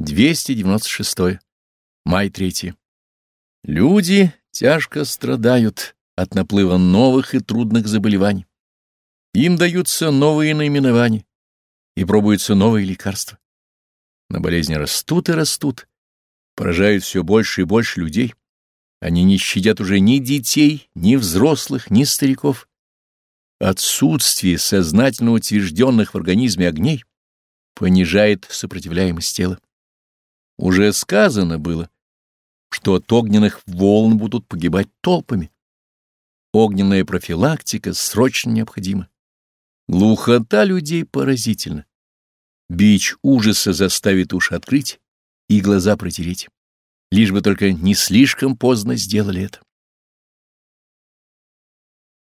296. Май 3. Люди тяжко страдают от наплыва новых и трудных заболеваний. Им даются новые наименования и пробуются новые лекарства. Но болезни растут и растут, поражают все больше и больше людей. Они не щадят уже ни детей, ни взрослых, ни стариков. Отсутствие сознательно утвержденных в организме огней понижает сопротивляемость тела. Уже сказано было, что от огненных волн будут погибать толпами. Огненная профилактика срочно необходима. Глухота людей поразительна. Бич ужаса заставит уши открыть и глаза протереть, лишь бы только не слишком поздно сделали это.